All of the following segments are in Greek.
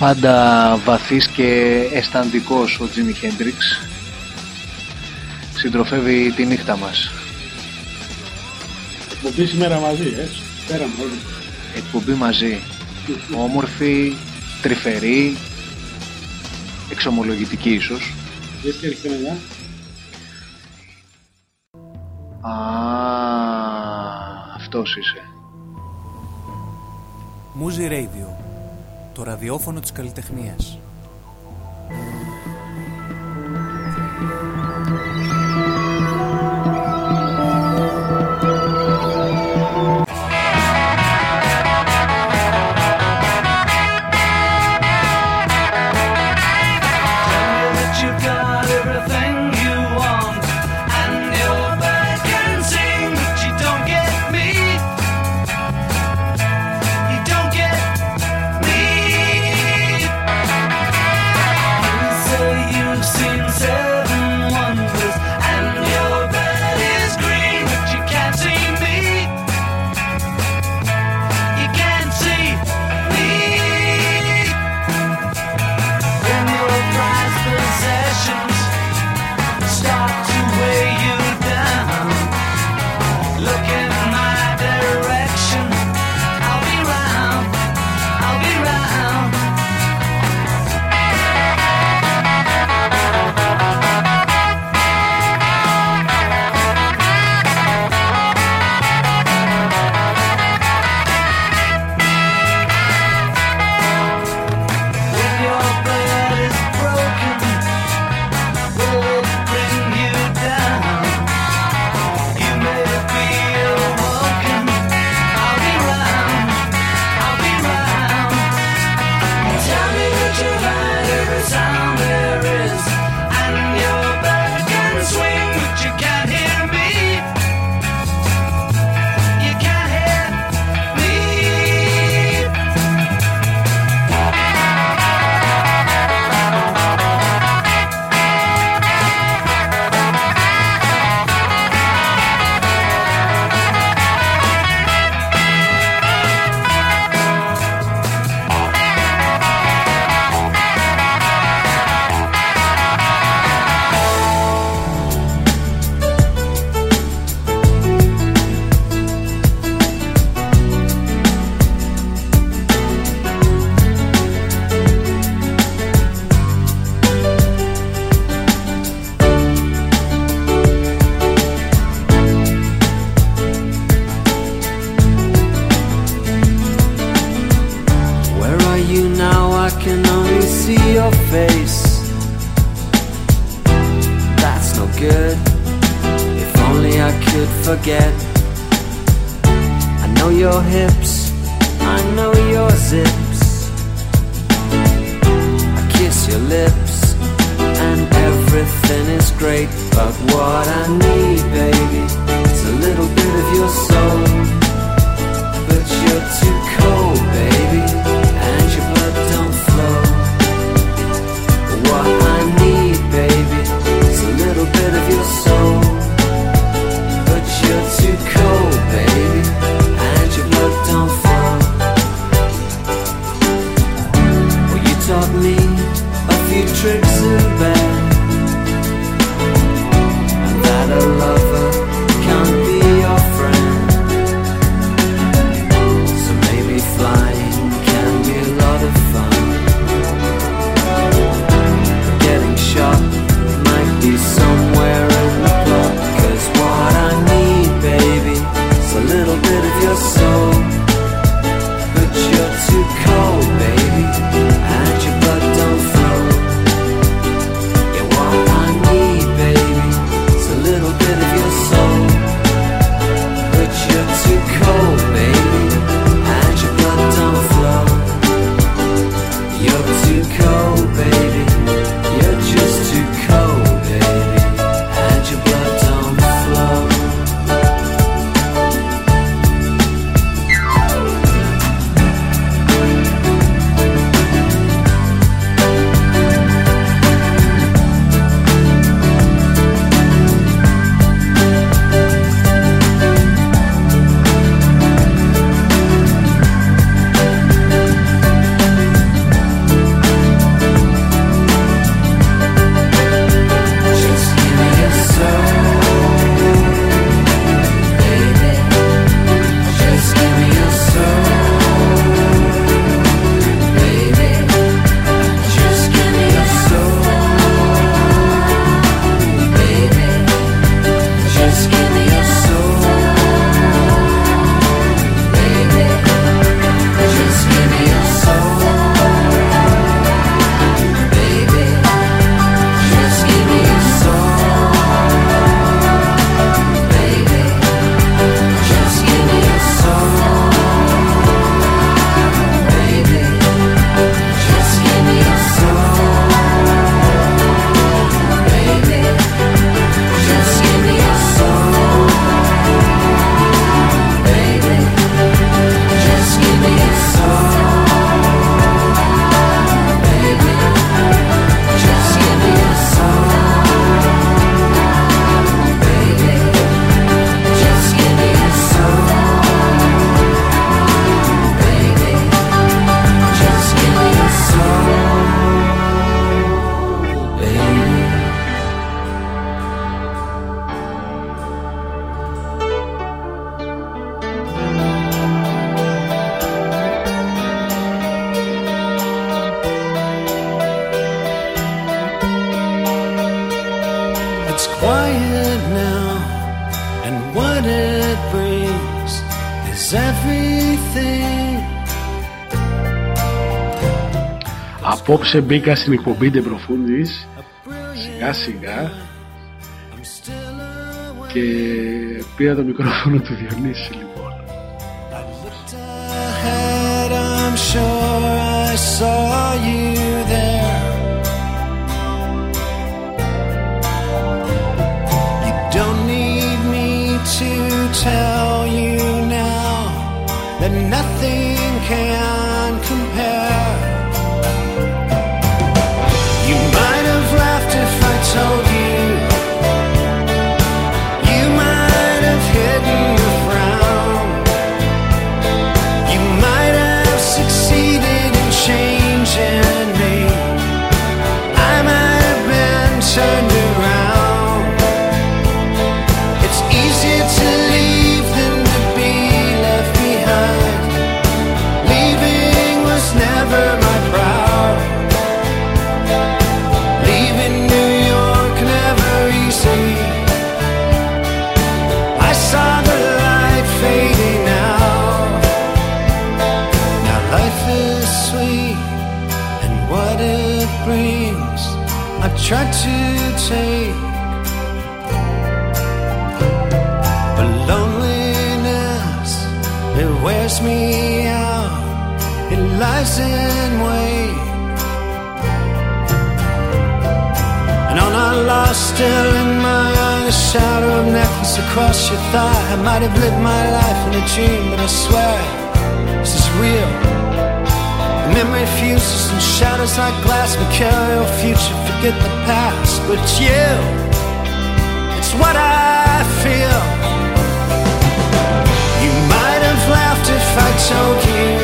Πάντα βαθύς και αισθαντικός ο Τζίμι Χέντριξ συντροφεύει τη νύχτα μας. Εκπομπή σήμερα μαζί, ε. Πέραμε όλοι. Εκπομπή μαζί. Όμορφη, τρυφερή, εξομολογητική ίσως. Δεν και χρονιά. Α, αυτός είσαι. Μούζι Radio, το ραδιόφωνο της καλλιτεχνίας. is great, but what I need, baby, is a little bit of your soul. Απόψε μπήκα στην εκπομπή De σιγά σιγά και πήρα το μικρόφωνο του Διονύση λοιπόν. Tell you now that nothing can way. And on our lost, still in my eye, the shadow of necklace across your thigh. I might have lived my life in a dream, but I swear this is real. The memory fuses and shatters like glass. We carry our future, forget the past. But you, it's what I feel. You might have laughed if I told you.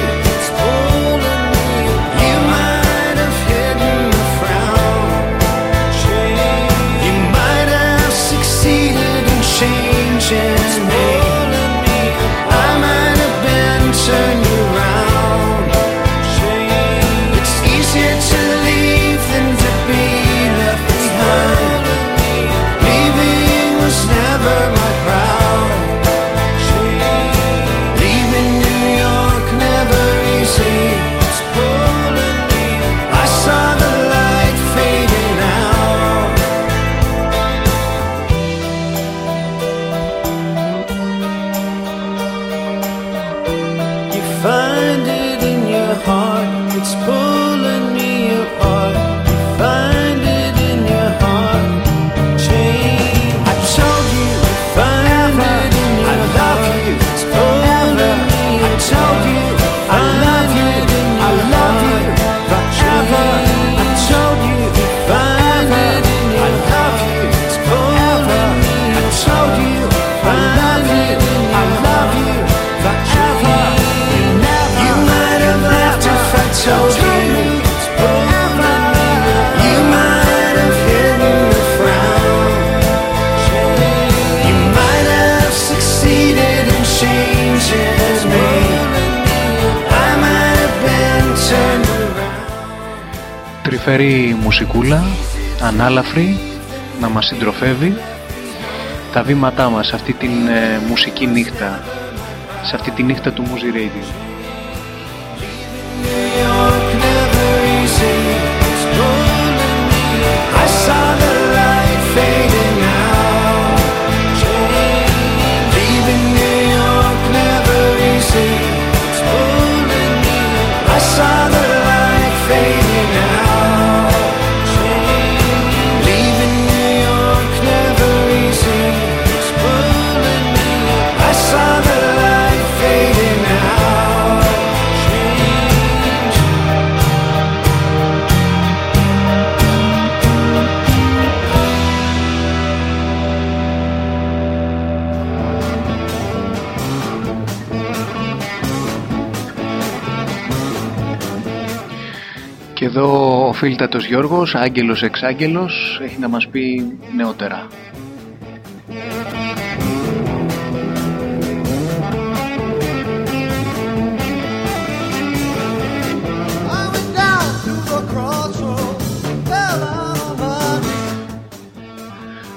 φέρει μουσικούλα, ανάλαφρη, να μας συντροφεύει τα βήματά μας σε αυτή τη ε, μουσική νύχτα, σε αυτή τη νύχτα του Muzi Radio. εδώ ο φίλτατος Γιώργος, άγγελος εξάγγελος, έχει να μας πει νεότερα.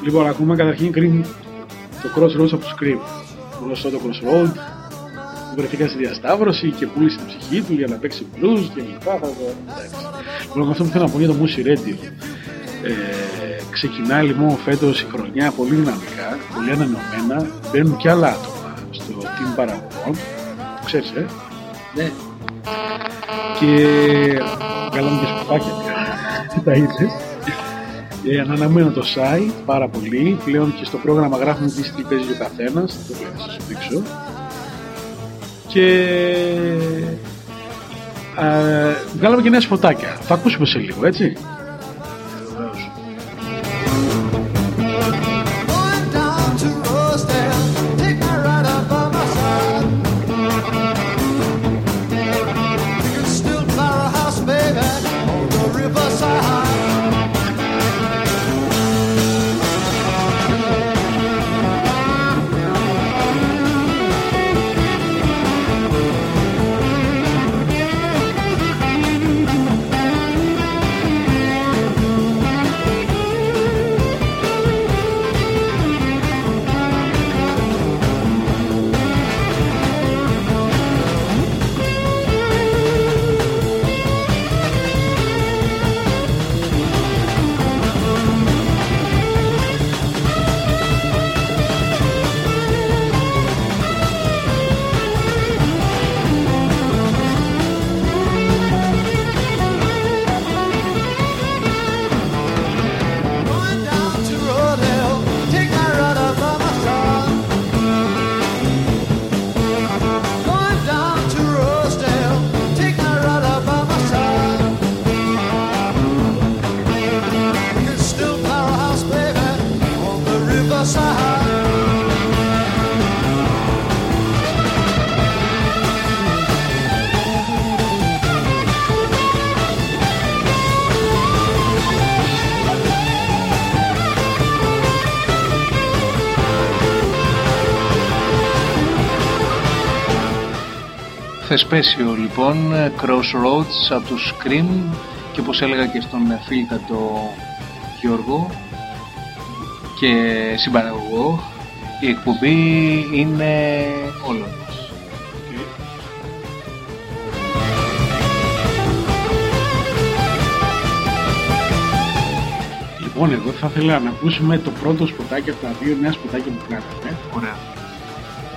Λοιπόν, ακούμε καταρχήν Cream, το Crossroads από τους Cream. Γνωστό το Crossroads, βρεθήκα στη διασταύρωση και πούλησε την ψυχή του για να παίξει blues και λοιπά. Θα το... εντάξει. Λοιπόν, αυτό που θέλω να πω για το Moosey Radio. Ε, ξεκινάει λοιπόν φέτος η χρονιά πολύ δυναμικά, πολύ ανανεωμένα. Μπαίνουν και άλλα άτομα στο team παραγωγών. Το ξέρεις, ε; Ναι. και βγάλαμε και σκουφάκια πια. τα είδες; Ε, ανανεωμένο το site πάρα πολύ. Πλέον και στο πρόγραμμα γράφουμε τι τι παίζει ο καθένας. Το οποίο θα σας δείξω. Και ε, βγάλαμε και νέα σποτάκια. Θα ακούσουμε σε λίγο, έτσι. Θεσπέσιο λοιπόν, Crossroads από τους Scream και όπως έλεγα και στον φίλτατο Γιώργο και συμπαραγωγό η εκπομπή είναι όλων μας. Λοιπόν, εγώ θα ήθελα να ακούσουμε το πρώτο σποτάκι από τα δύο νέα σποτάκια που κάναμε. Ωραία.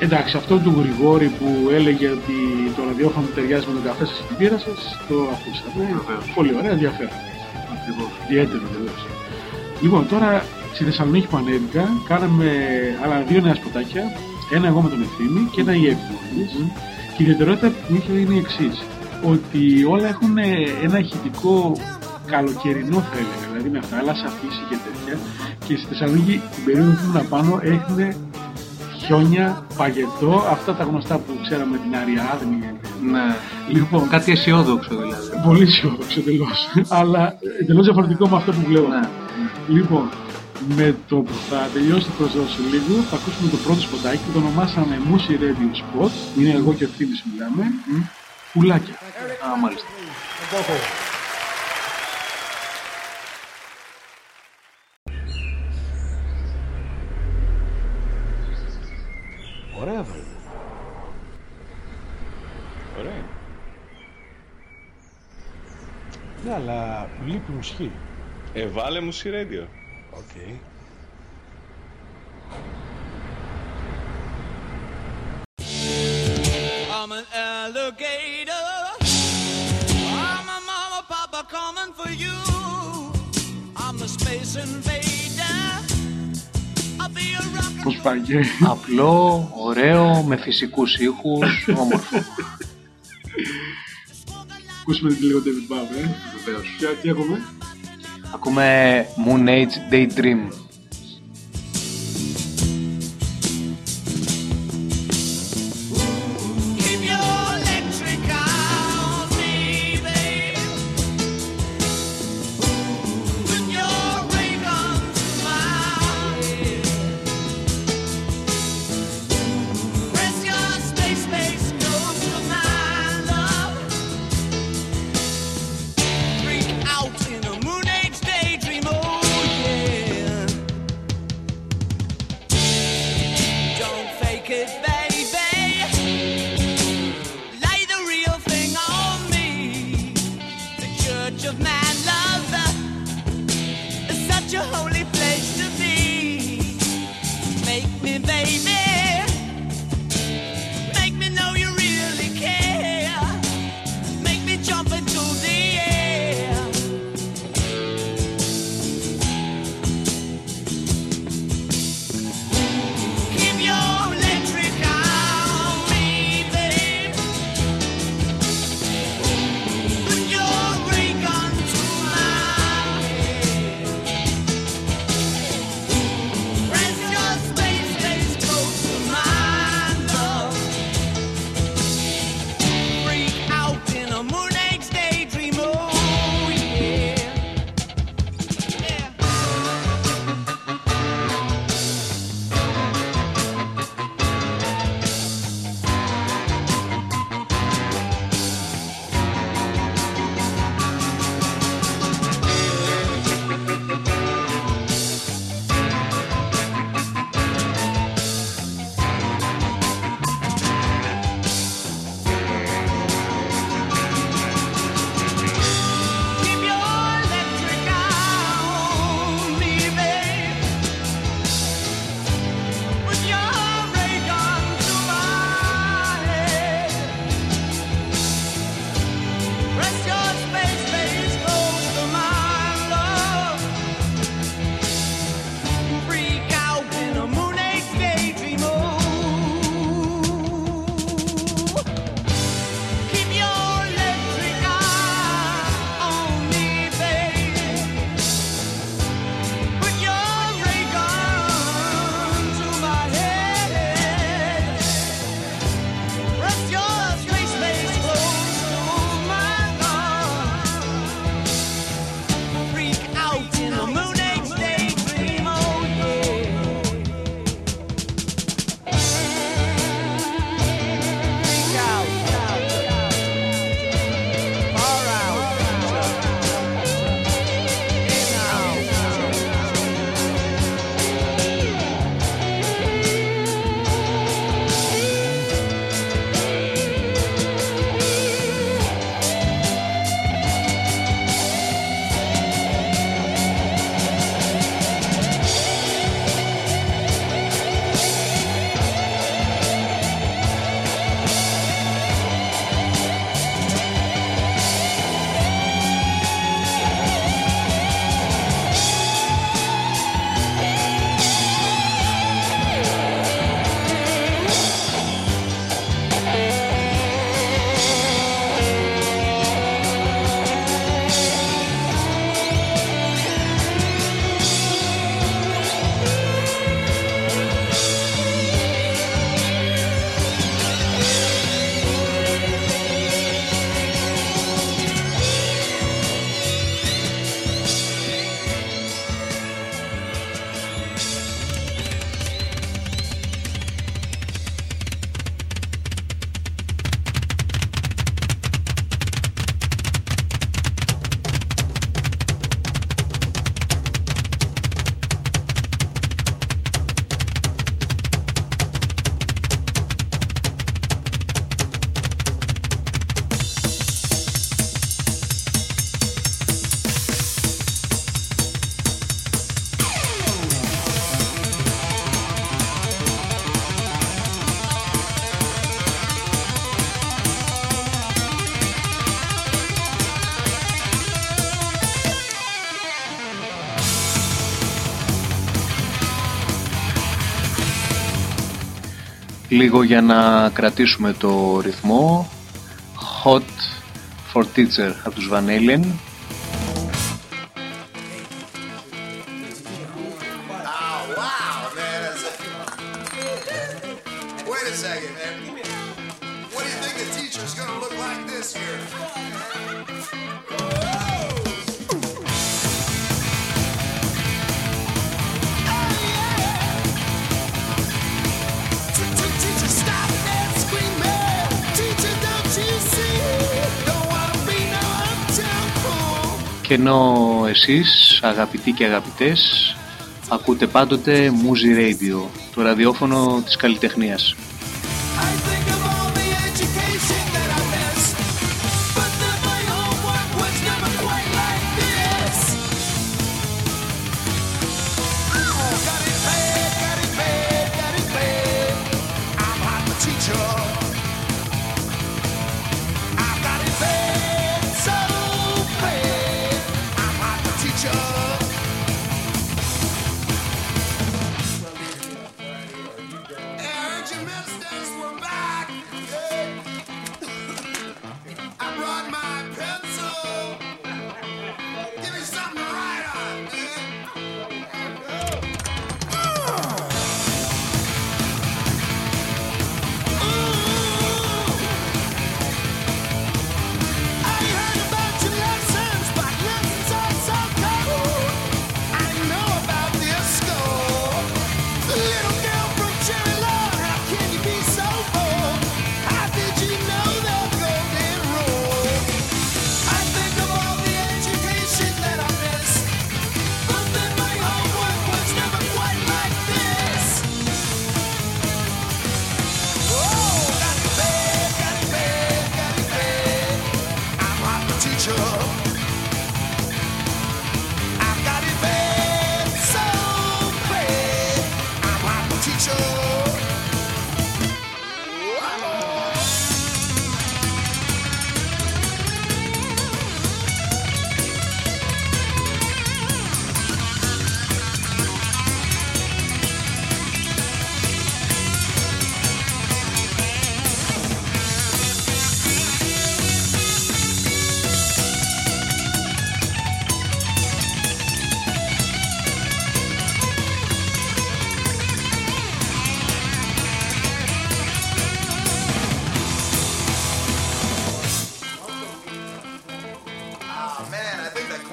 Εντάξει, αυτό του Γρηγόρη που έλεγε ότι το ραδιόφωνο ταιριάζει με τον καφέ σας και την πείρα σας, το ακούσαμε. Βεβαίως. Πολύ ωραία, ενδιαφέρον. Ακριβώς. Ιδιαίτερο βεβαίως. Λοιπόν, τώρα στη Θεσσαλονίκη που ανέβηκα, κάναμε άλλα δύο νέα σποτάκια. Ένα εγώ με τον Ευθύμη και ένα η Εύη μόλις. Και η ιδιαιτερότητα που είχε είναι η εξής. Ότι όλα έχουν ένα ηχητικό καλοκαιρινό θα έλεγα, δηλαδή με θάλασσα, φύση και τέτοια. Και στη Θεσσαλονίκη την περίοδο που ήμουν πάνω έχουν χιόνια, παγετό, αυτά τα γνωστά που ξέραμε την Αριάδνη. Ναι. Λοιπόν, Κάτι αισιόδοξο δηλαδή. πολύ αισιόδοξο εντελώς. αλλά εντελώς διαφορετικό με αυτό που βλέπω. Ναι. Λοιπόν, με το που θα τελειώσει το προσδόση λίγο, θα ακούσουμε το πρώτο σποτάκι που το ονομάσαμε Moosey Radio Spot. Είναι εγώ και ο Ευθύμης μιλάμε. Πουλάκια. Α, μάλιστα. Ωραία βρε. Ωραία. Ναι, αλλά λείπει μουσική. Ε, βάλε musiradio. OK. I'm an alligator. I'm a mama, papa coming for you. I'm a space invader. Πώς πάει. Απλό, ωραίο, με φυσικούς ήχους, όμορφο. Ακούσουμε την λίγο David Bowie, ε. Βεβαίως. Και τι έχουμε. Ακούμε Moon Age Daydream. λίγο για να κρατήσουμε το ρυθμό. Hot for Teacher από τους Van ενώ εσείς αγαπητοί και αγαπητές ακούτε πάντοτε Muzi Radio, το ραδιόφωνο της καλλιτεχνίας.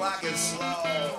Rock it slow.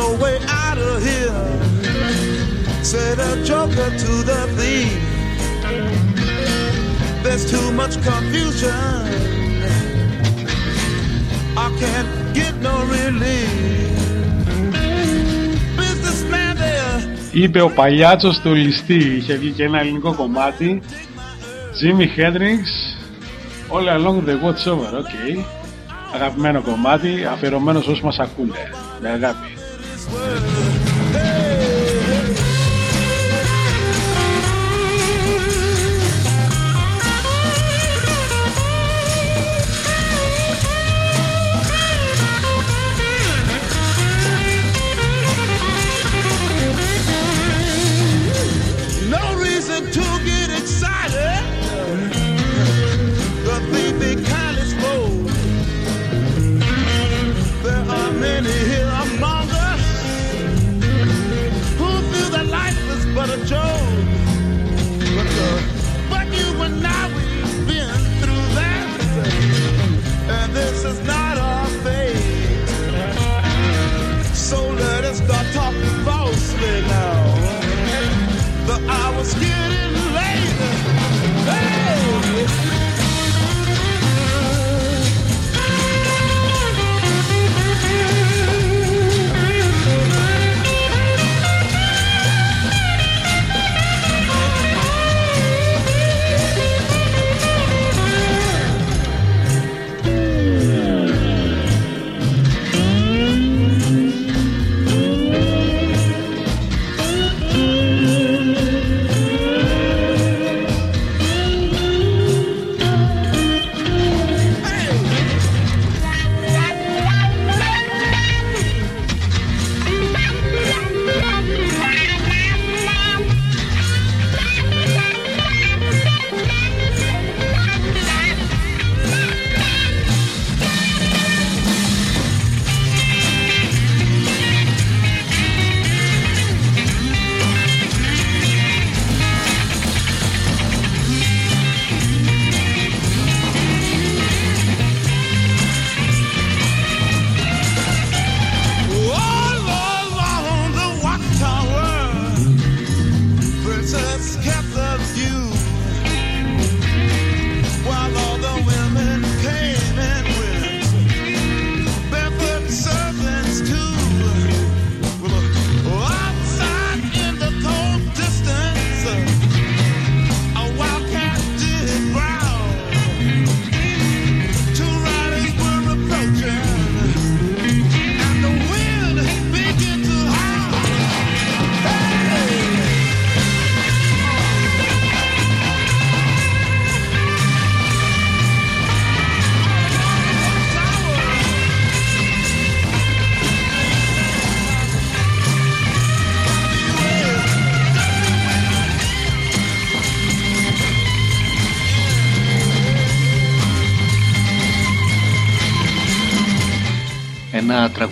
no way out of here. Said Είπε ο παλιάτσος του ληστή, είχε βγει και ένα ελληνικό κομμάτι. Jimmy Hendrix, All Along the Watch Over, Αγαπημένο κομμάτι, αφιερωμένος όσοι μας ακούνε, με αγάπη.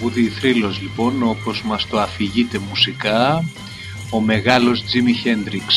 Τραγούδι θρύλος λοιπόν όπως μας το αφηγείται μουσικά ο μεγάλος Τζίμι Χέντριξ.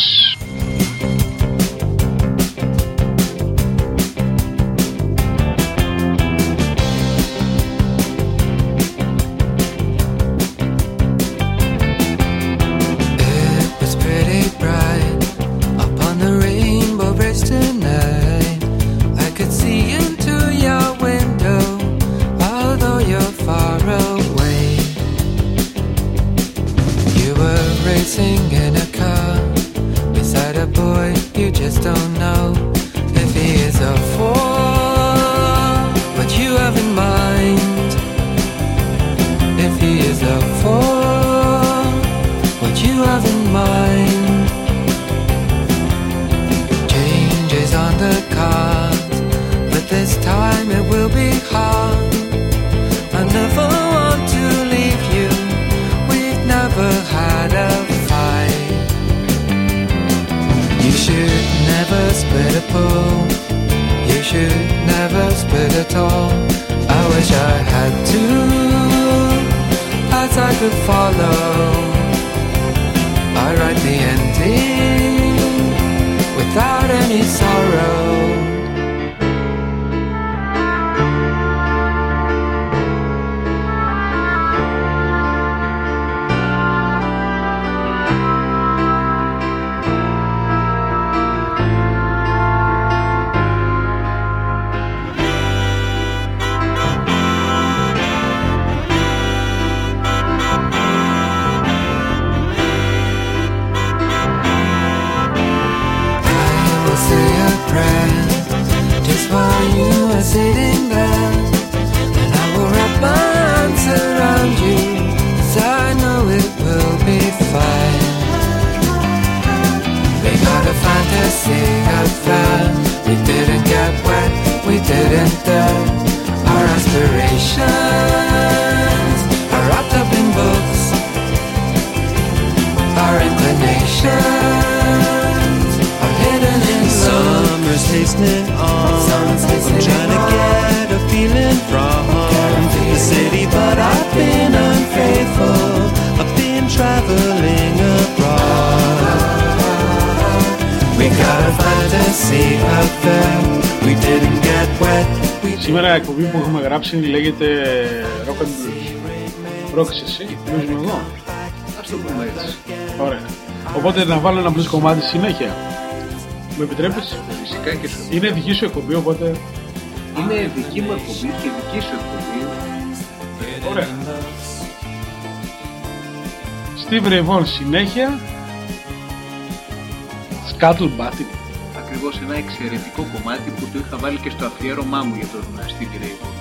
Σήμερα η εκπομπή που έχουμε γράψει λέγεται Rock and Blues. Πρόκεισε εσύ, blues είμαι εγώ. Ας το πούμε έτσι. Ωραία. Οπότε να βάλω ένα blues κομμάτι στη συνέχεια. Μου επιτρέπεις; Φυσικά και σου. Είναι δική σου εκπομπή, οπότε... Είναι δική μου εκπομπή και δική σου εκπομπή. Ωραία. Steve Ray Vaughan συνέχεια. Scuttle Batting. Ακριβώς ένα εξαιρετικό κομμάτι που το είχα βάλει και στο αφιέρωμά μου για τον Stevie Ray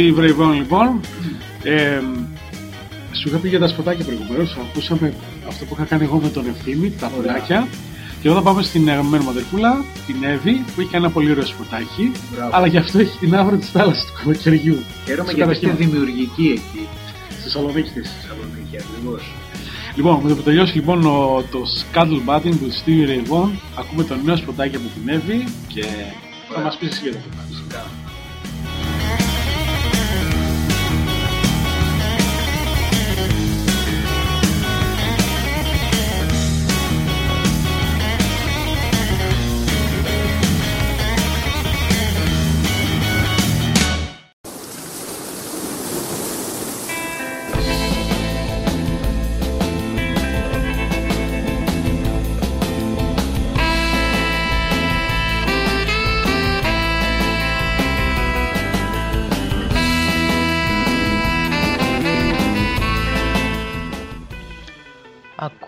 Vaughan. Steve Ray Vaughan λοιπόν. Ε, σου είχα πει για τα σποτάκια προηγουμένως. Ακούσαμε αυτό που είχα κάνει εγώ με τον Ευθύμη, τα πουλάκια. Και εδώ θα πάμε στην αγαπημένη μου αδερφούλα, την Εύη, που έχει ένα πολύ ωραίο σποτάκι. Μπράβο. Αλλά γι' αυτό έχει την άβρα της θάλασσας του καλοκαιριού. Χαίρομαι Στο γιατί είστε καταχείμα. δημιουργικοί εκεί. Στη Θεσσαλονίκη τη. Στη Θεσσαλονίκη ακριβώς. Λοιπόν, με το που τελειώσει λοιπόν ο, το Scuttle Batting του Stevie Ray Vaughan, ακούμε το νέο σποτάκι από την Εύη και Θα μας πεις εσύ για το κομμάτι.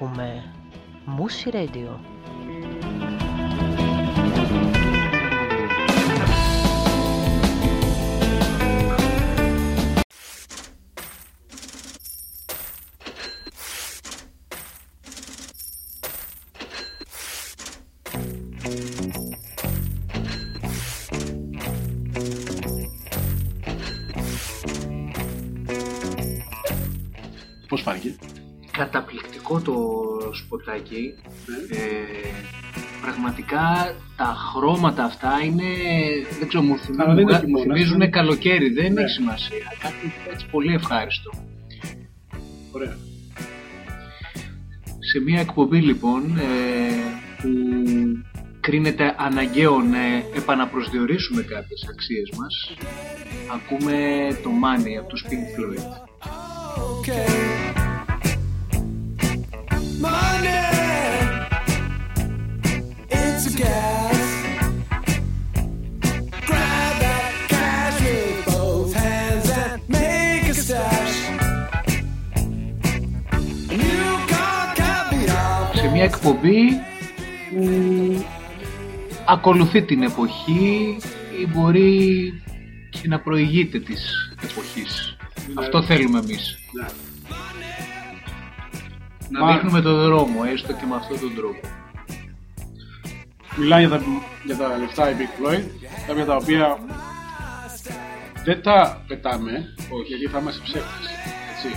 Ακούμε Μούσι Radio. Σποτάκι. Ε, πραγματικά τα χρώματα αυτά είναι, δεν ξέρω, μου θυμίζουν, Αλλά δεν είναι μου χειμώνας, θυμίζουν είναι- καλοκαίρι, δεν Ναι. έχει σημασία. Κάτι έτσι πολύ ευχάριστο. Ωραία. Σε μια εκπομπή λοιπόν ε, που κρίνεται αναγκαίο να επαναπροσδιορίσουμε κάποιες αξίες μας ακούμε το Money από τους Pink Floyd. Money, σε μια εκπομπή που ακολουθεί την εποχή ή μπορεί και να προηγείται της εποχής. Αυτό θέλουμε εμείς. Ναι. Να Μα- δείχνουμε το δρόμο, έστω και με αυτόν τον τρόπο. Μιλάει για τα, για τα λεφτά η Big Floyd, κάποια τα οποία δεν τα πετάμε, όχι, γιατί θα είμαστε ψεύτες. Έτσι.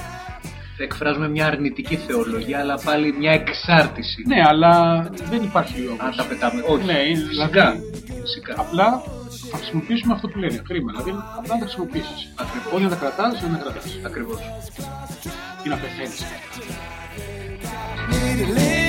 Θα εκφράζουμε μια αρνητική θεολογία, αλλά πάλι μια εξάρτηση. Ναι, αλλά δεν υπάρχει λόγος. Αν τα πετάμε. Όχι, Ναι, είναι- φυσικά. δηλαδή, φυσικά. Απλά θα χρησιμοποιήσουμε αυτό που λένε, χρήμα. Δηλαδή, απλά να τα χρησιμοποιήσεις. Ακριβώς. Όχι να τα κρατάς, να τα κρατάς. Ακριβώς. Ή να πεθαίνεις. Need a legit.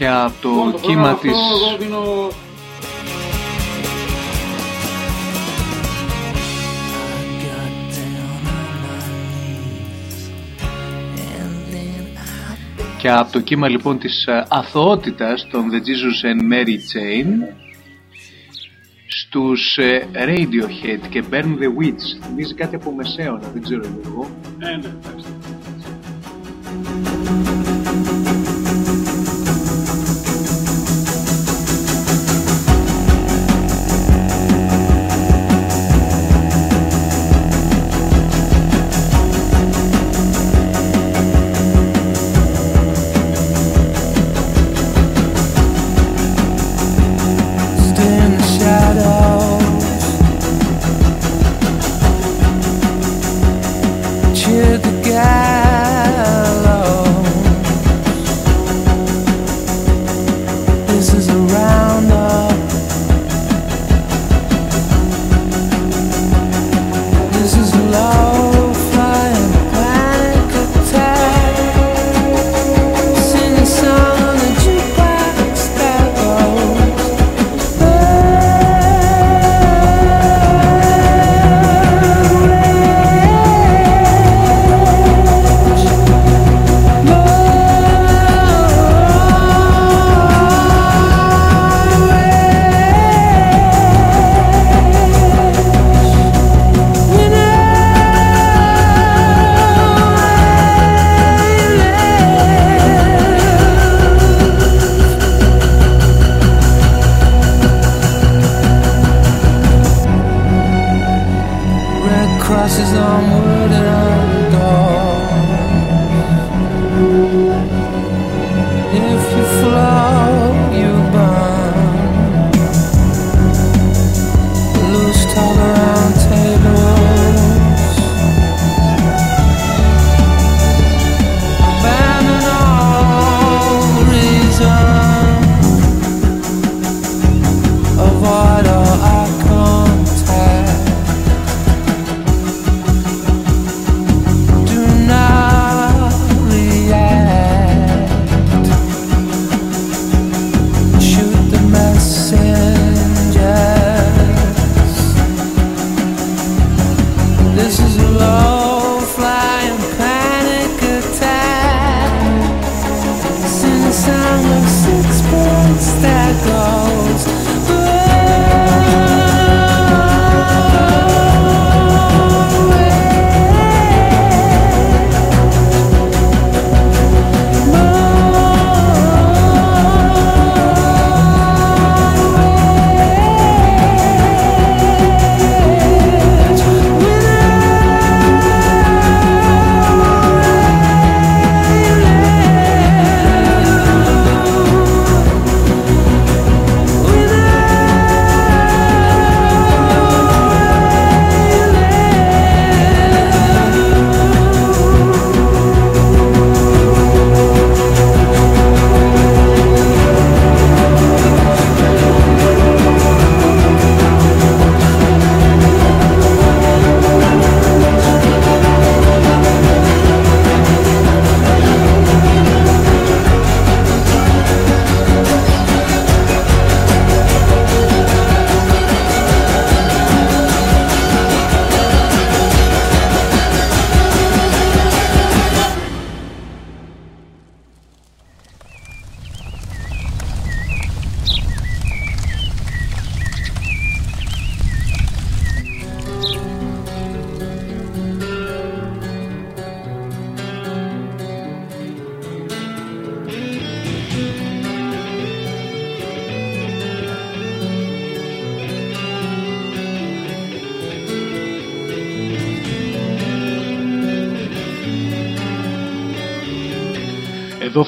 και από το, κύμα τη... Και από το κύμα λοιπόν της ε, αθωότητας των The Jesus and Mary Chain στους ε, Radiohead και Burn the Witch. Θυμίζει κάτι από μεσαίωνα, δεν ξέρω εγώ.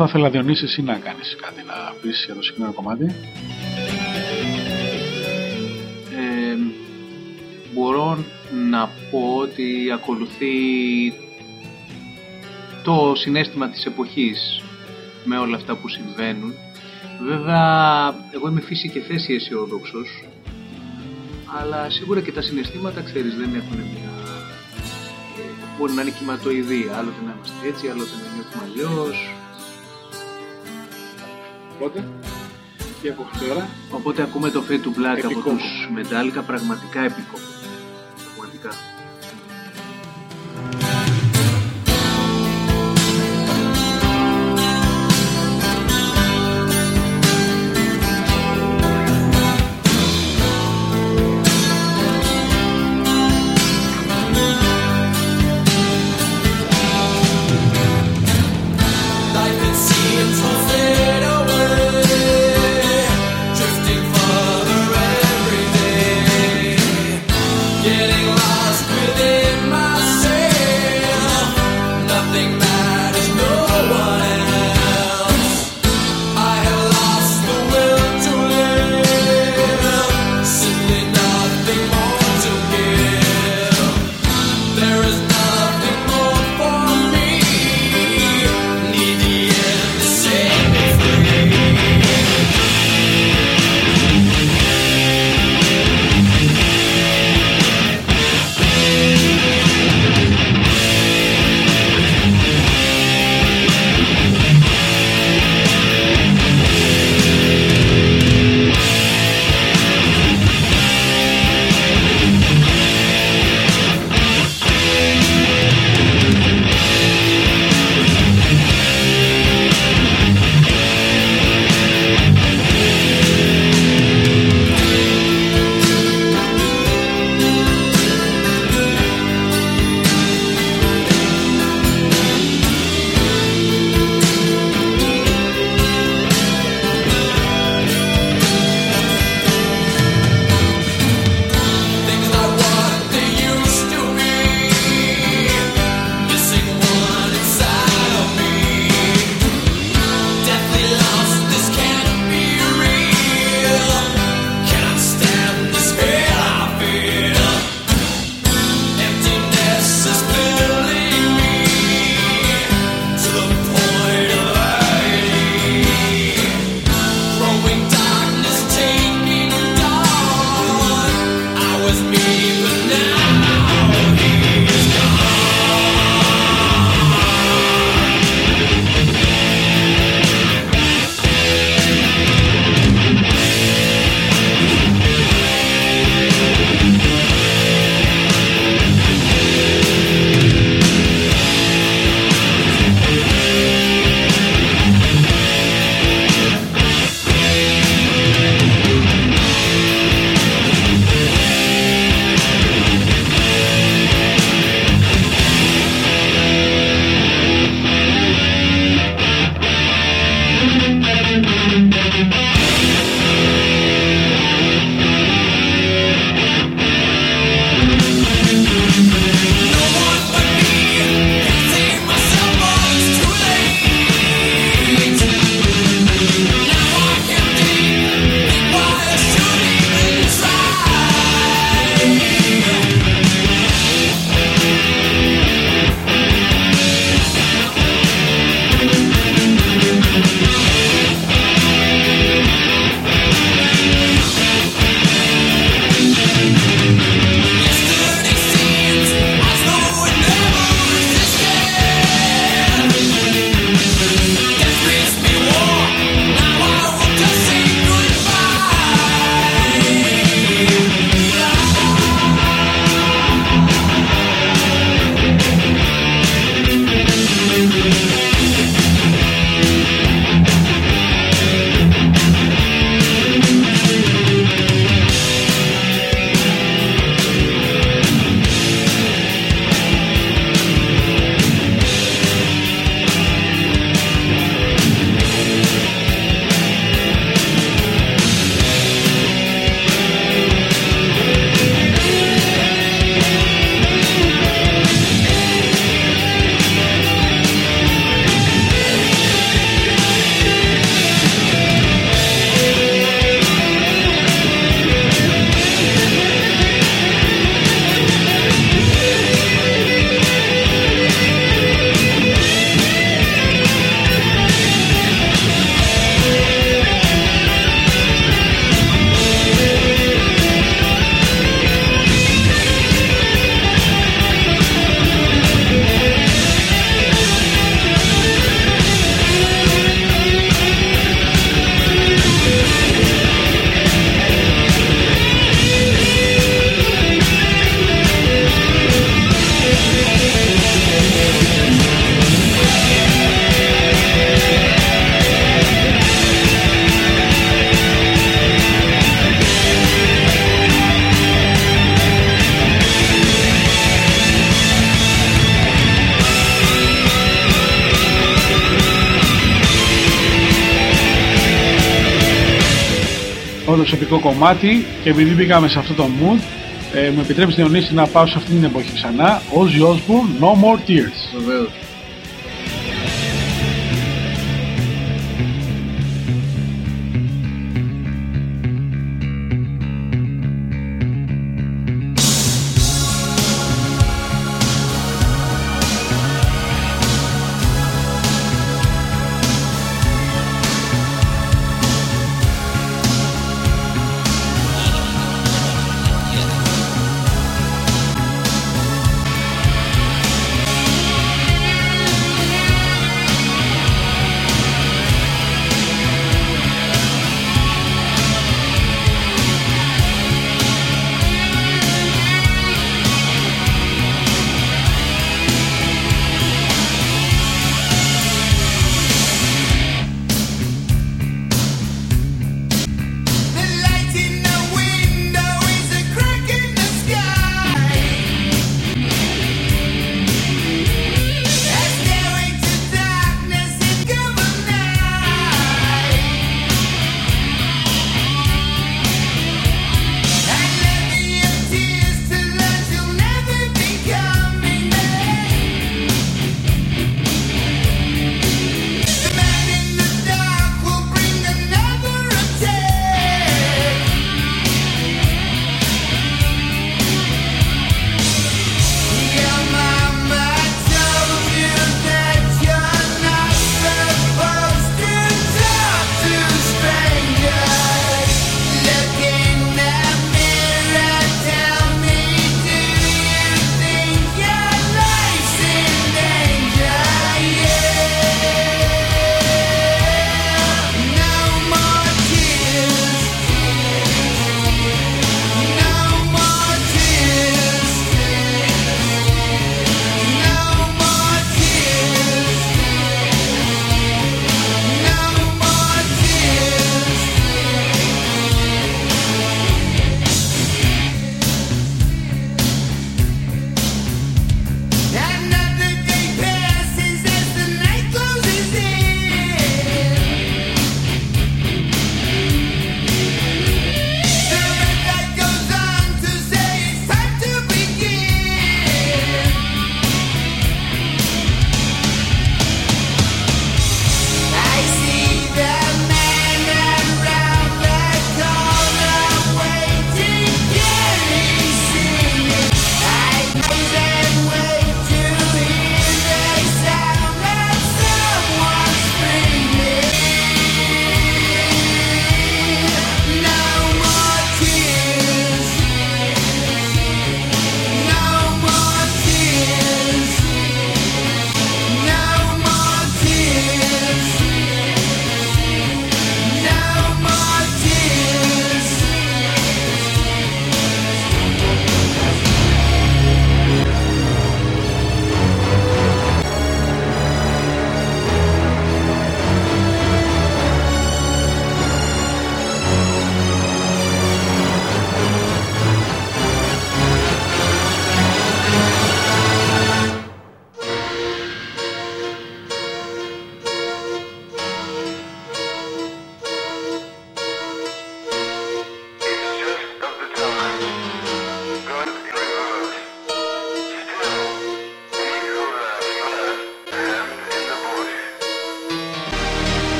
Θα ήθελα Διονύση εσύ να κάνεις κάτι να πεις για το συγκεκριμένο κομμάτι. Ε, μπορώ να πω ότι ακολουθεί το συνέστημα της εποχής με όλα αυτά που συμβαίνουν. Βέβαια, εγώ είμαι φύση και θέση αισιόδοξος, αλλά σίγουρα και τα συναισθήματα, ξέρεις, δεν έχουν μια... ε, Μπορεί να είναι κυματοειδή, άλλοτε να είμαστε έτσι, άλλοτε να νιώθουμε αλλιώς. Οπότε, τι ακούς τώρα; Οπότε ακούμε το Fade to Black Επικό. από τους Metallica, πραγματικά επικό. Πραγματικά. Κομμάτι και επειδή μπήκαμε σε αυτό το mood, ε, μου επιτρέψετε Διονύση να πάω σε αυτή την εποχή ξανά. Ozzy Osbourne, No More Tears. Βεβαίως.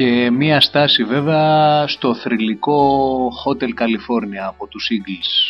και μία στάση βέβαια στο θρηλυκό Hotel California από τους Eagles.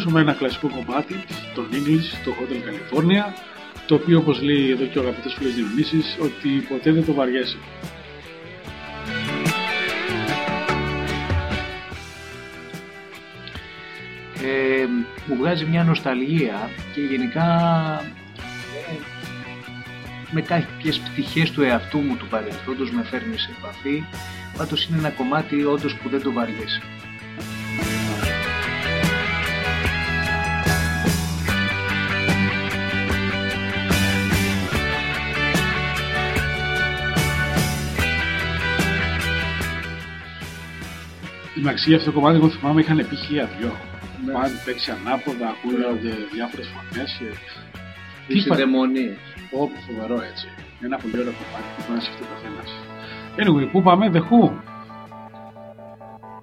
Και ακούσουμε ένα κλασικό κομμάτι, τον English, το Hotel California, το οποίο όπως λέει εδώ και ο αγαπητός φίλος Διονύσης, ότι ποτέ δεν το βαριέσαι. ε, μου βγάζει μια νοσταλγία και γενικά ε, με κάποιες πτυχές του εαυτού μου του παρελθόντος με φέρνει σε επαφή πάντως είναι ένα κομμάτι όντως που δεν το βαριέσαι. Εντάξει, αυτό το κομμάτι εγώ θυμάμαι είχαν πει χίλια δυο. Ναι. Πάνε παίξει ανάποδα, ακούγονται διάφορες φωνές. και- Τις Είπα- δαιμονίες. Όπου φοβερό έτσι. Ένα πολύ ωραίο κομμάτι που μπορεί να σκεφτεί ο καθένας. Anyway, πού πάμε, The Who;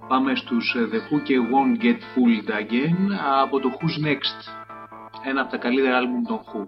Πάμε στους ε, The Who και Won't Get Fooled Again από το Who's Next. Ένα από τα καλύτερα άλμπουμ των Who.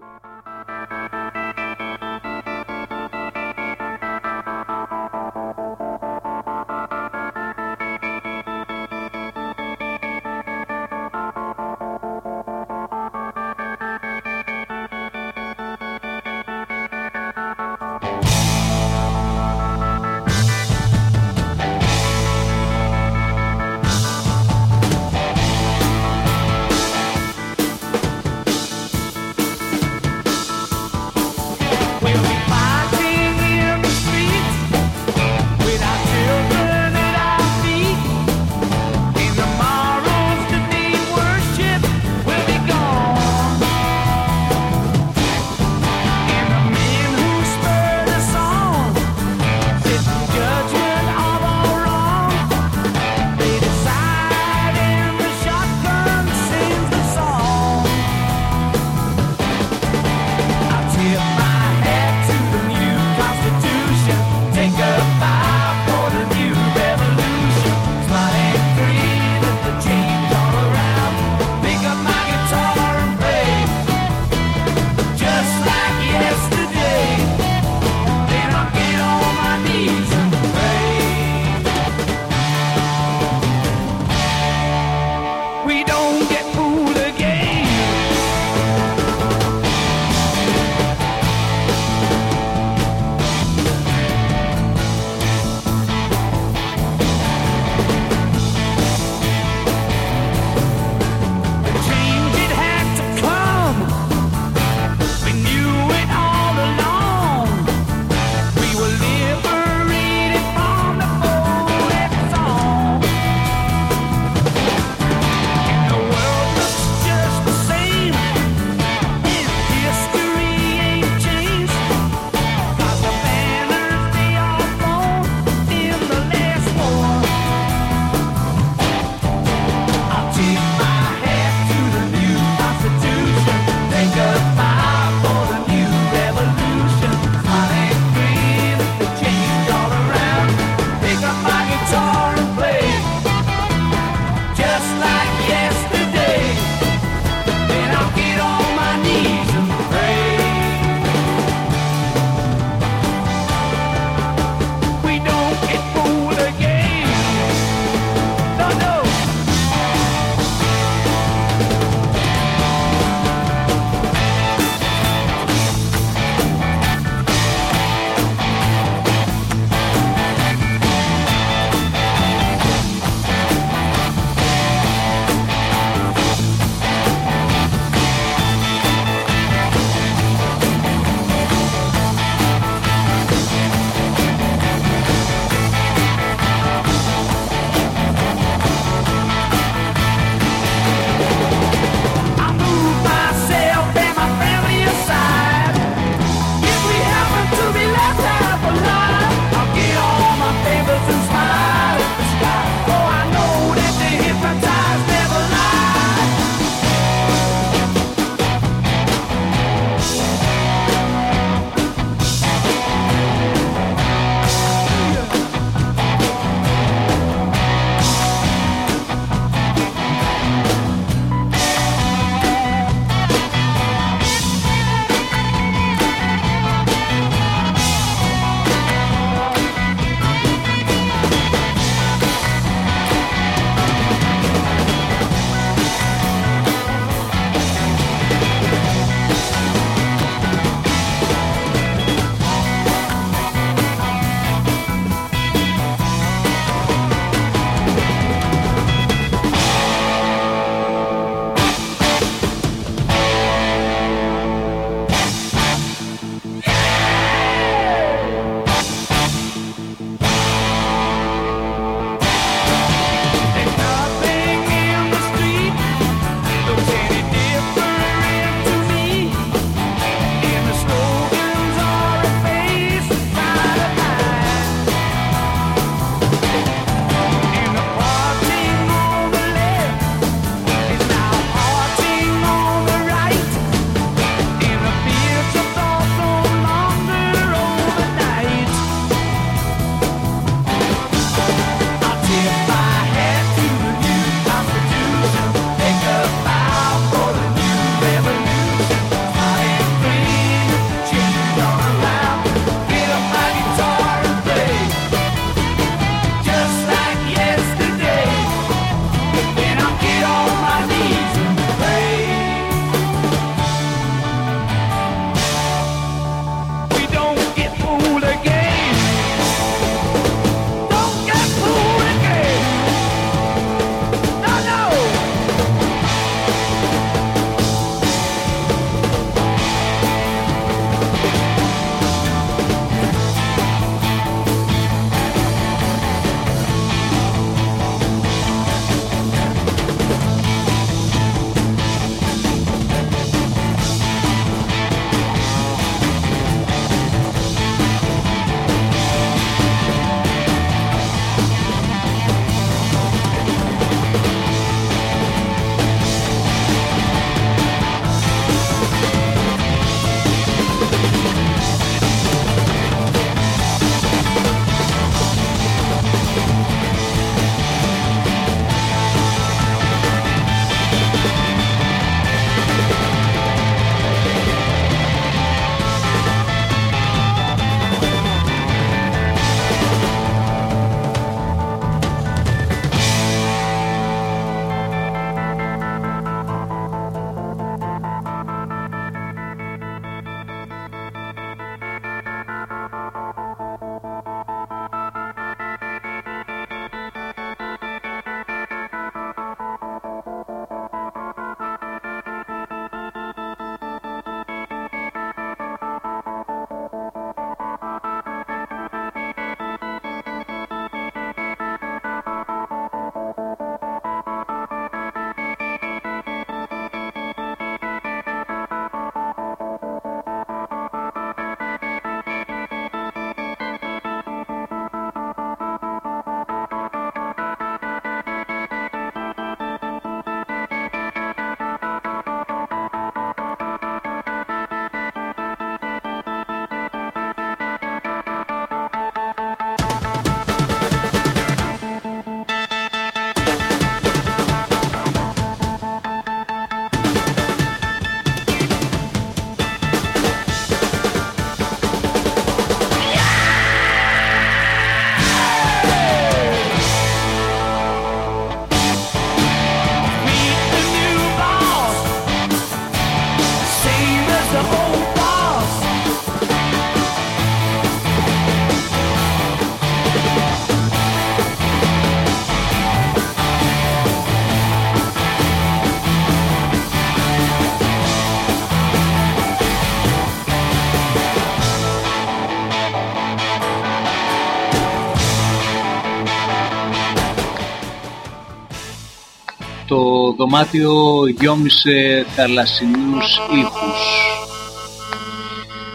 Δωμάτιο γιόμισε θαλασσινούς ήχους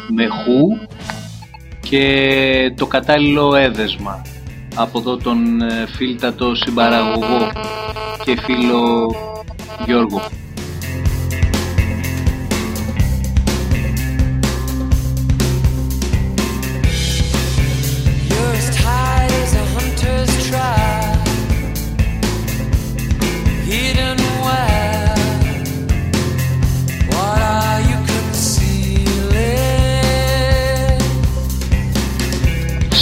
με χου και το κατάλληλο έδεσμα από εδώ τον ε, φίλτατο συμπαραγωγό και φίλο Γιώργο.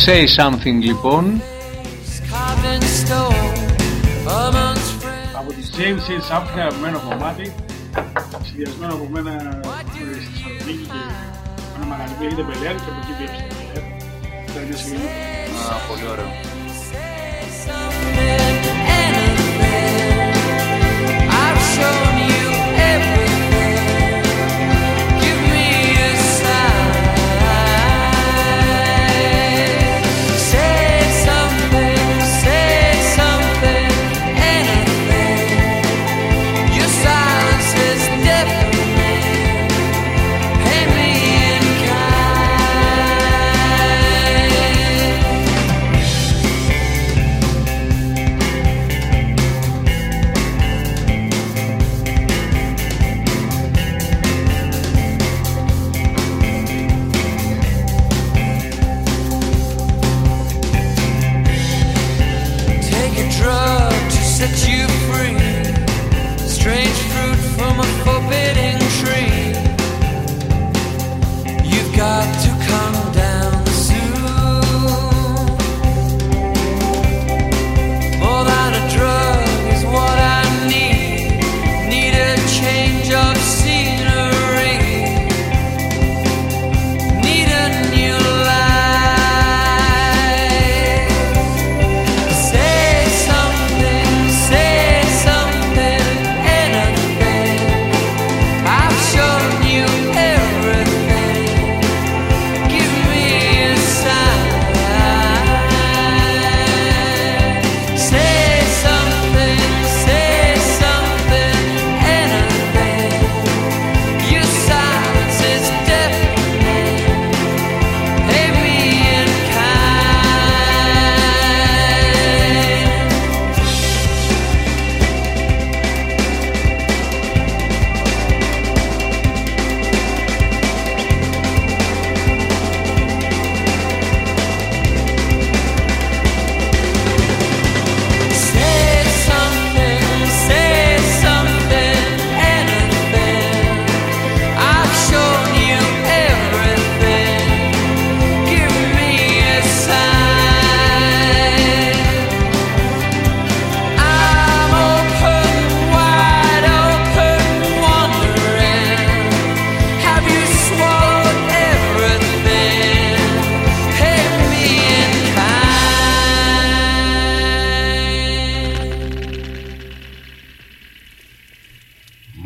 Say something λοιπόν. Carved in stone amongst Από τις James Hill Something αγαπημένο κομμάτι συνδυασμένο από μένα στη Θεσσαλονίκη και ένα μαγαζί που λέγεται Μπελέρ και από εκεί βλέψτε το Μπελέρ ήταν μια στιγμή Α, πολύ ωραίο. I've shown you everything.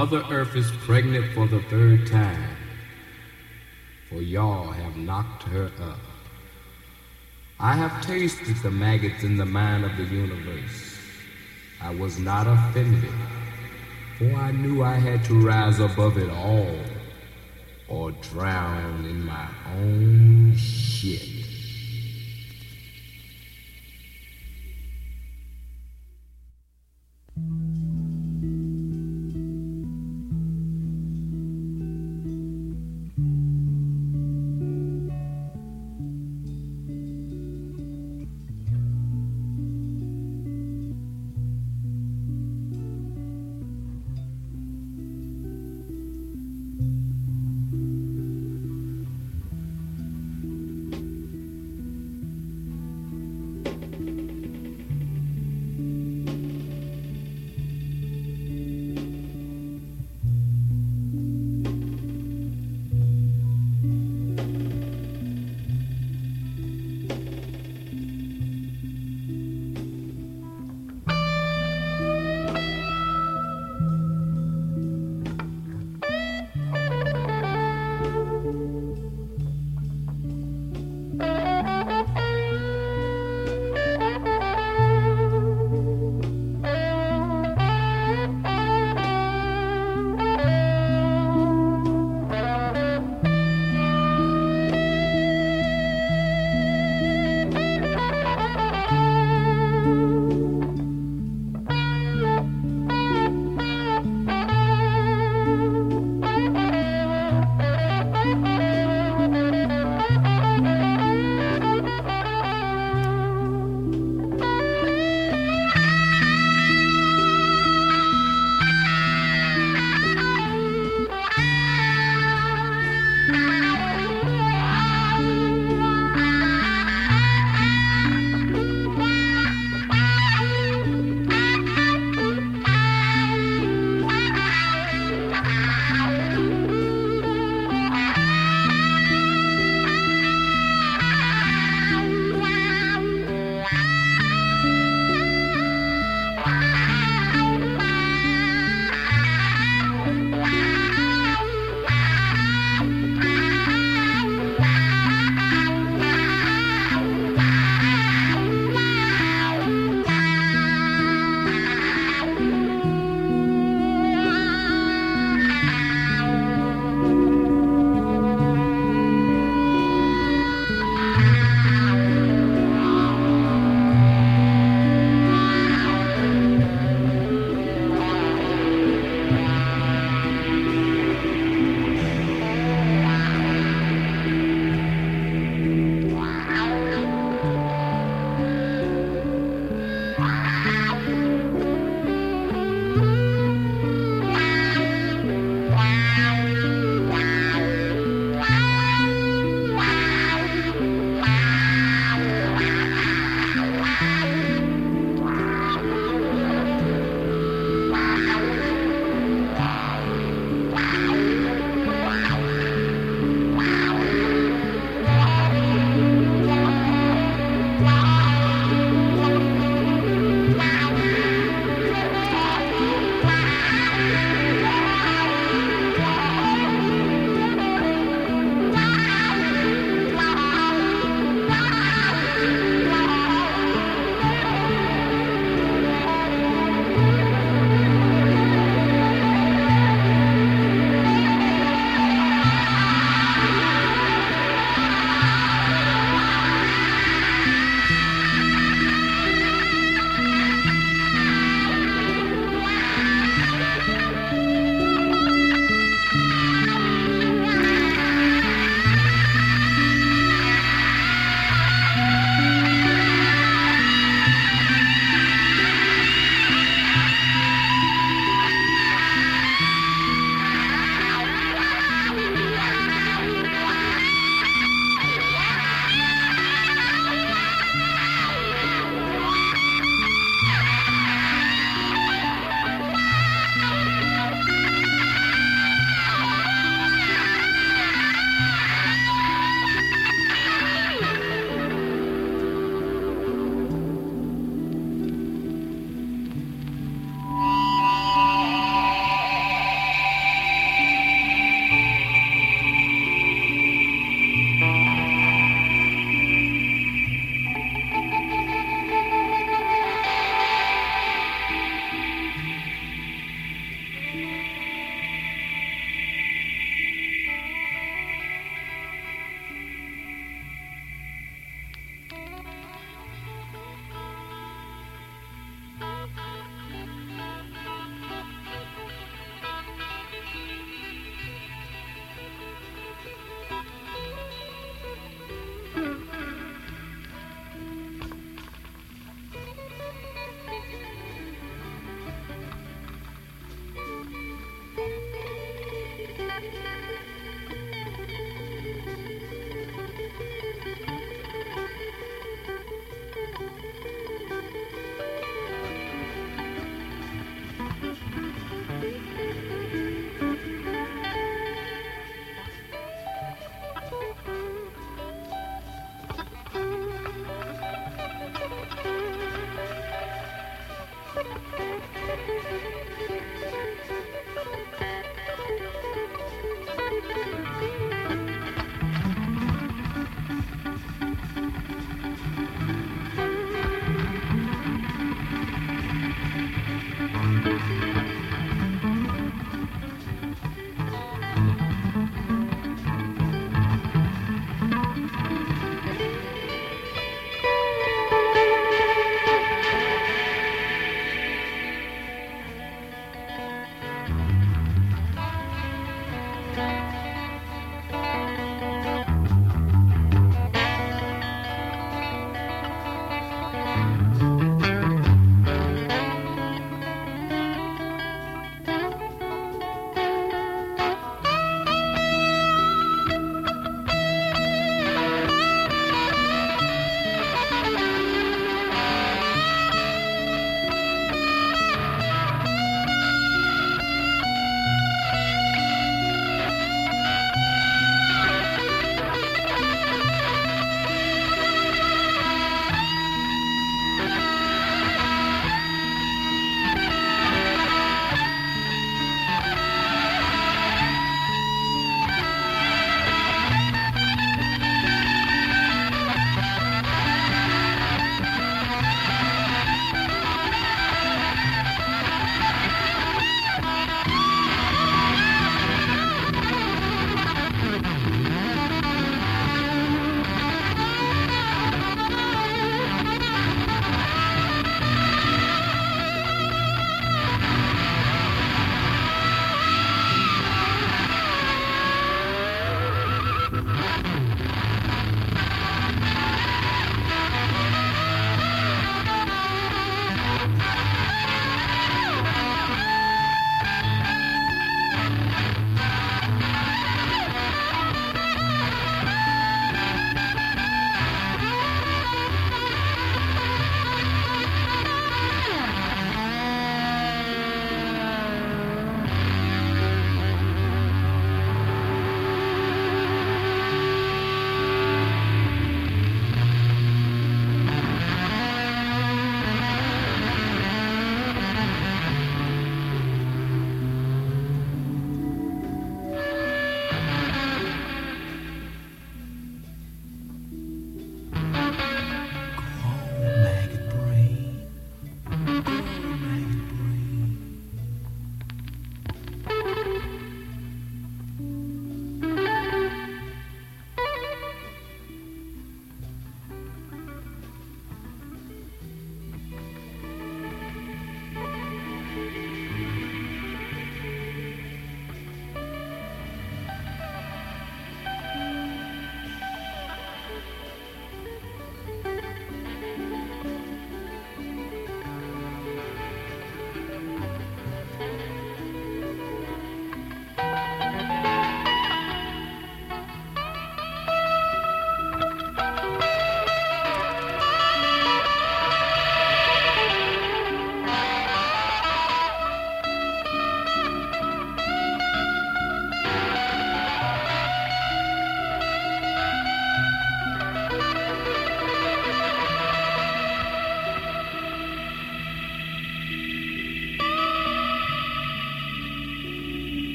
Mother Earth is pregnant for the third time, for y'all have knocked her up. I have tasted the maggots in the mind of the universe. I was not offended, for I knew I had to rise above it all or drown in my own shit.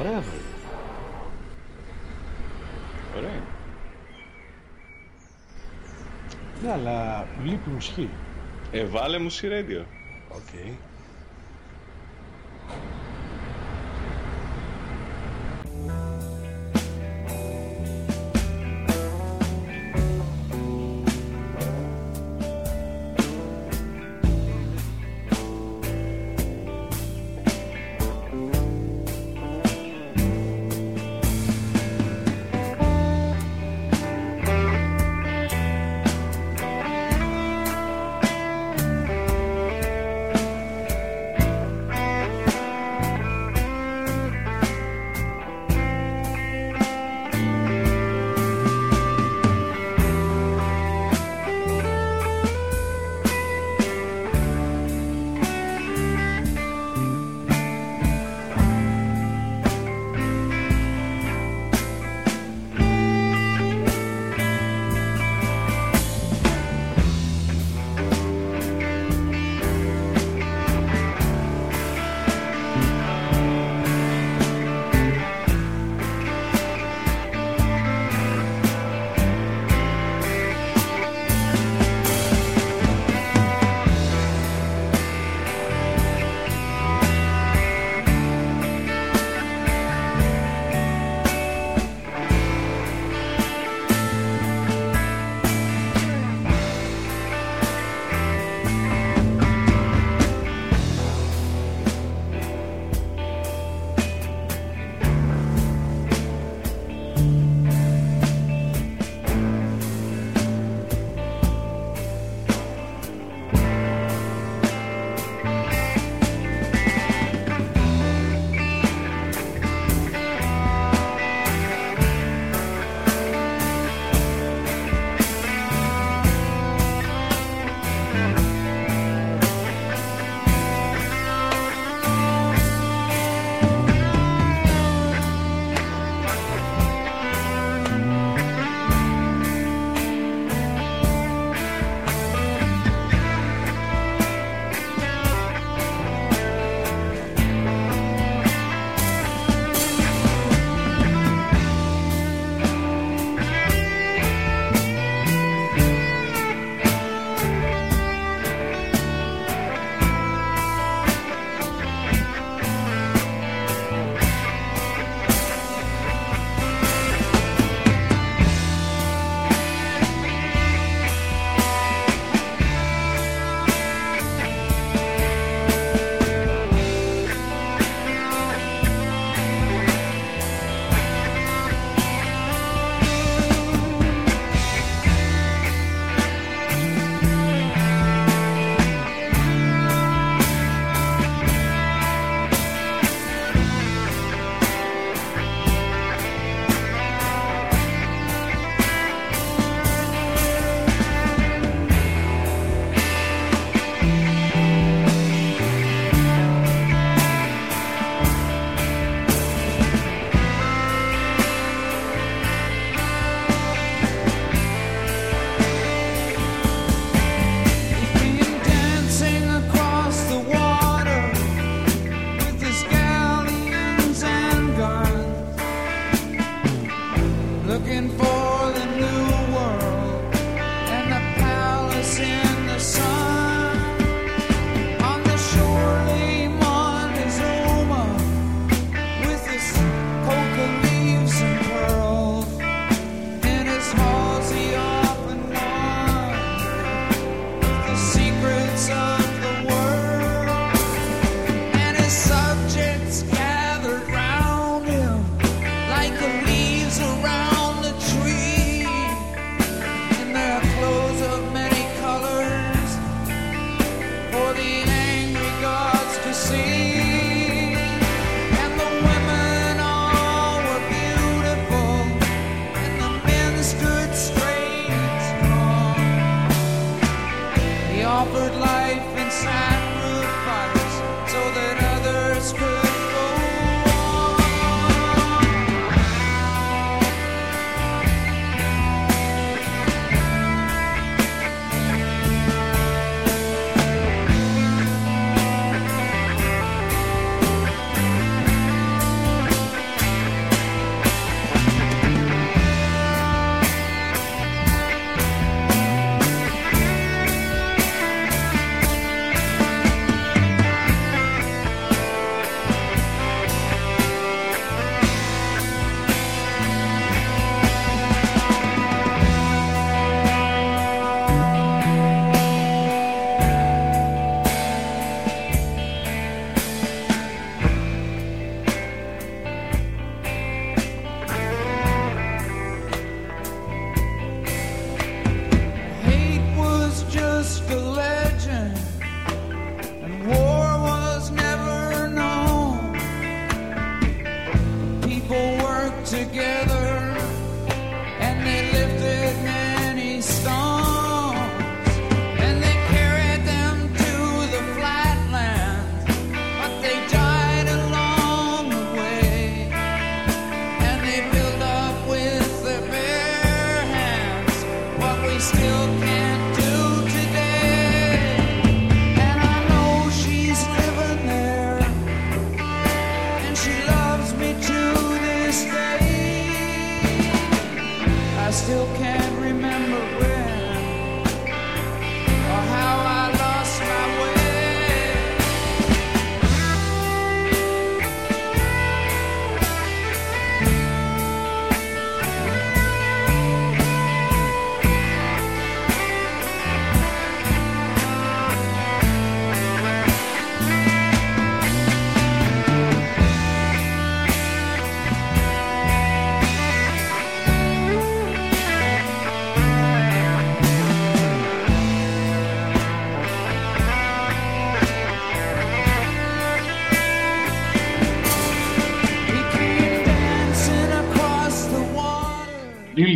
Ωραία να Ωραία. Ναι, αλλά λείπει μουσική. Ε, βάλε musiradio. OK. Okay.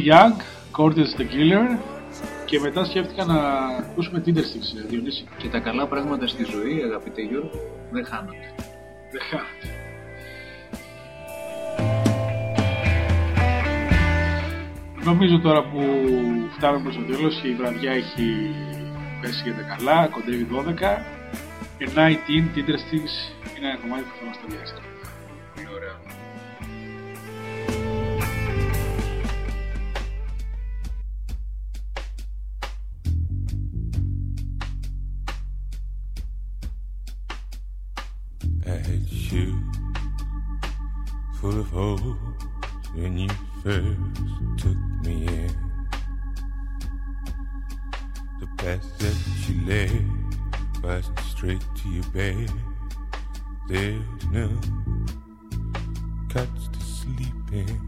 Young, Cortez the Killer και μετά σκέφτηκα να ακούσουμε Tinder Sticks, ε, Διονύση. Και τα καλά πράγματα στη ζωή, αγαπητέ Γιώργο, δεν χάνονται. Δεν χάνεται. Νομίζω τώρα που φτάνουμε προς το τέλος η βραδιά έχει πέσει για τα καλά, κοντεύει 12. Και 19 Tinder Sticks είναι ένα κομμάτι που θα μας ταιριάξει. Πολύ ωραίο. When you first took me in. The path that you led was straight to your bed. There's no couch to sleep in,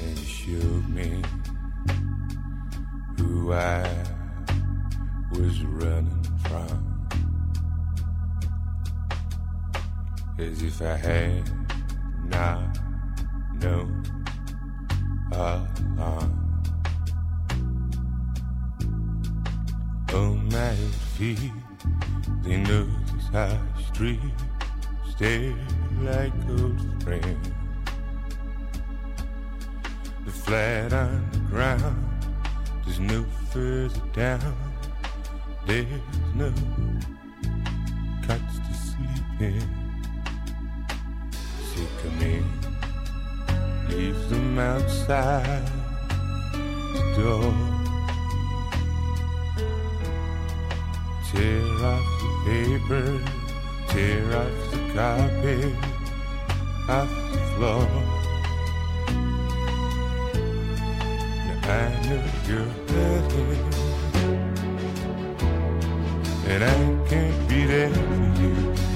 and you showed me who I was running from. as if I had not known along. On my feet, they know this high street, stay like old friends. The flat on the ground, there's no further down, there's no cots to sleep in of me. Leaves them outside the door. Tear off the paper, tear off the carpet, off the floor. Now I know you're hurting, and I can't be there for you.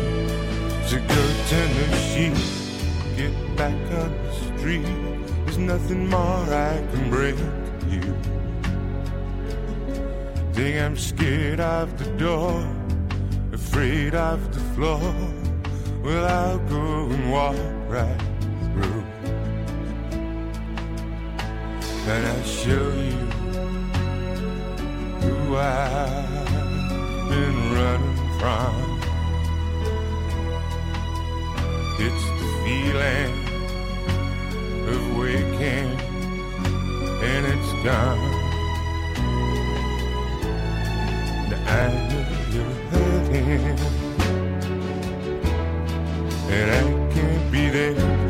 Sheet, get back on the street. There's nothing more I can bring you. Think I'm scared of the door, afraid of the floor. Well, I'll go and walk right through. And I'll show you who I've been running from. It's the feeling of waking and it's gone. Now I know you're hurting and I can't be there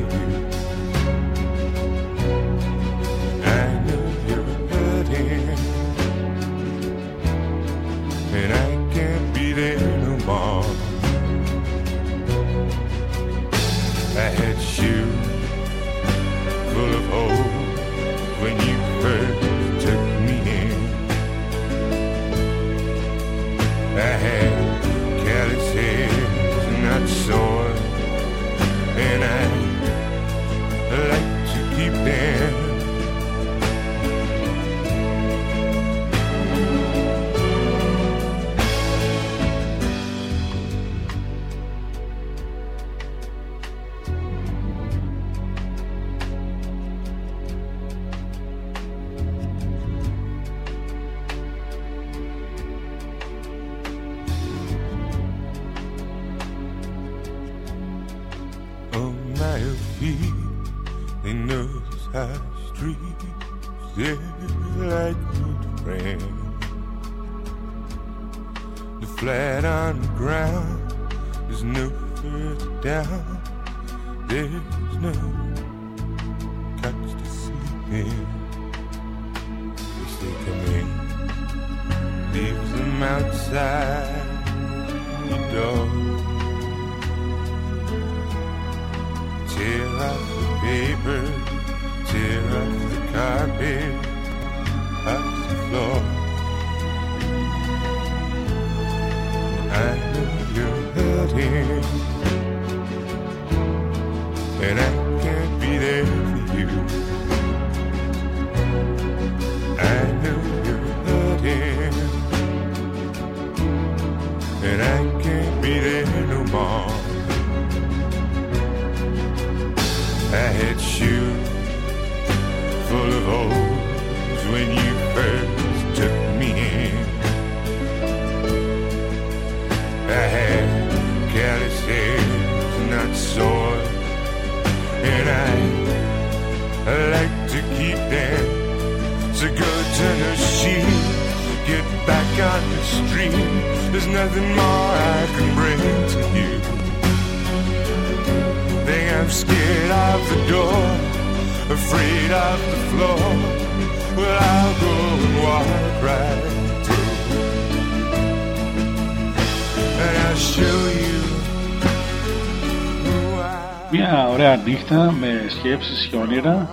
σκέψεις και όνειρα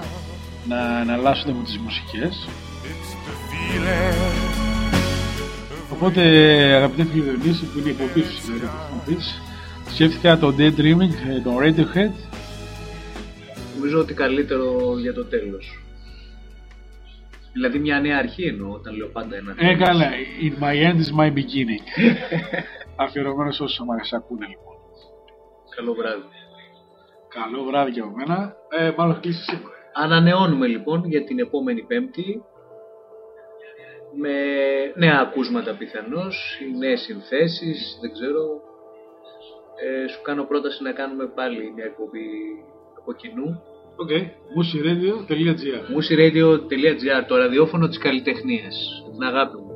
να εναλλάσσονται με τις μουσικές. Οπότε αγαπητέ φιλοδονήσεις που είναι η εκπομπή σου σήμερα της εκπομπής, σκέφτηκα το Daydreaming, ε, τον Radiohead. Νομίζω ότι καλύτερο για το τέλος. Δηλαδή μια νέα αρχή εννοώ όταν λέω πάντα ένα Ε, καλά, In my end is my beginning. Αφιερωμένος σε όσους μας ακούνε λοιπόν. Καλό βράδυ. Καλό βράδυ και από μένα. Ε, μάλλον κλείσει σήμερα. Ανανεώνουμε λοιπόν για την επόμενη Πέμπτη με νέα ακούσματα πιθανώς, οι νέες συνθέσεις, δεν ξέρω. Ε, σου κάνω πρόταση να κάνουμε πάλι μια εκπομπή από κοινού. OK, okay. musiradio.gr musiradio.gr, το ραδιόφωνο της καλλιτεχνίας. Την αγάπη μου.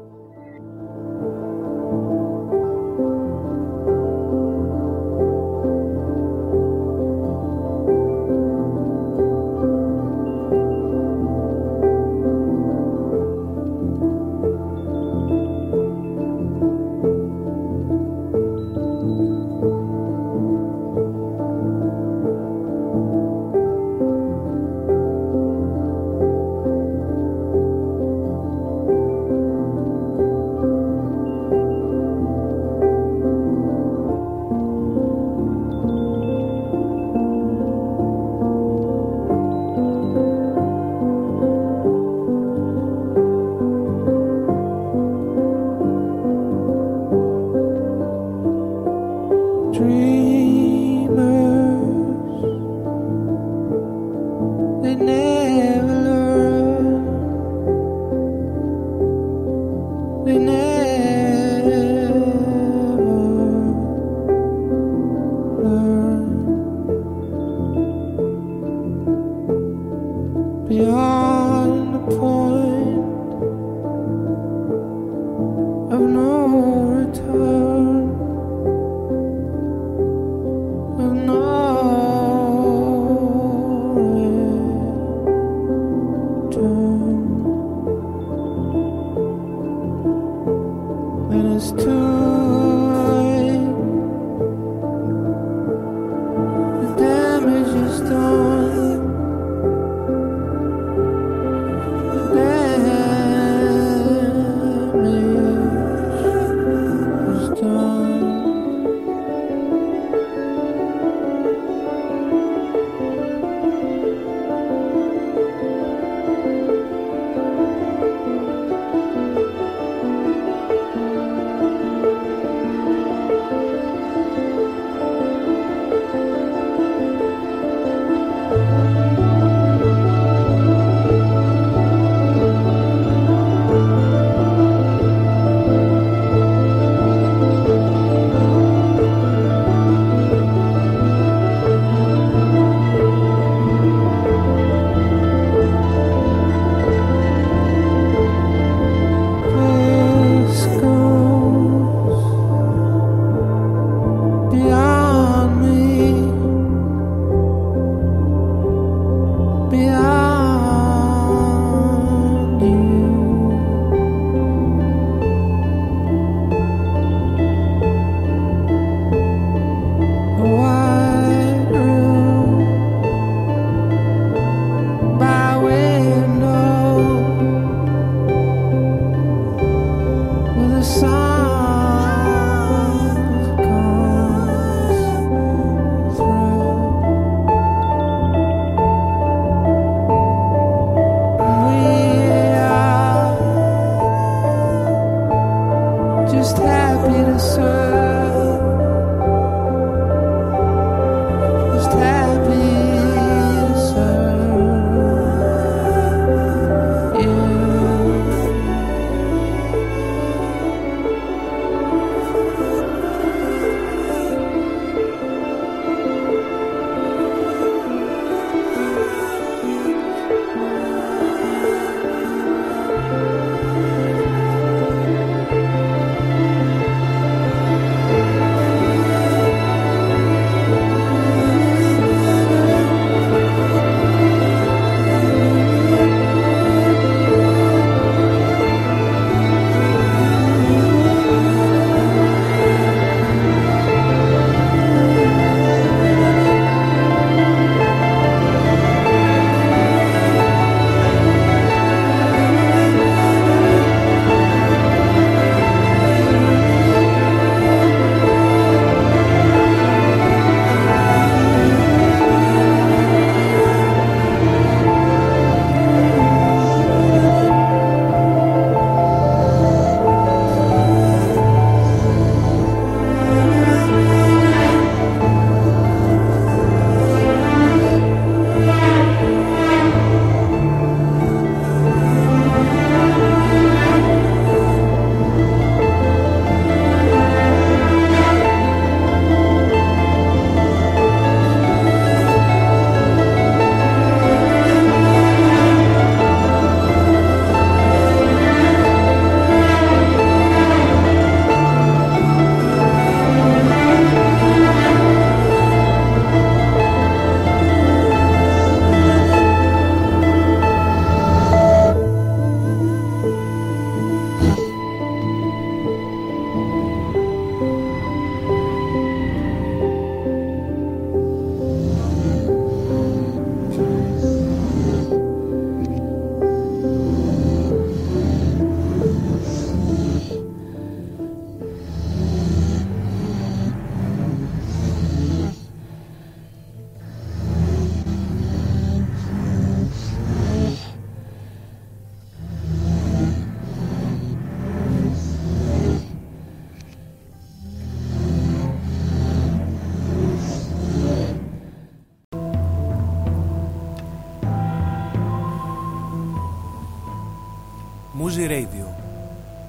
Muzi Radio,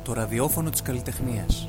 το ραδιόφωνο της καλλιτεχνίας.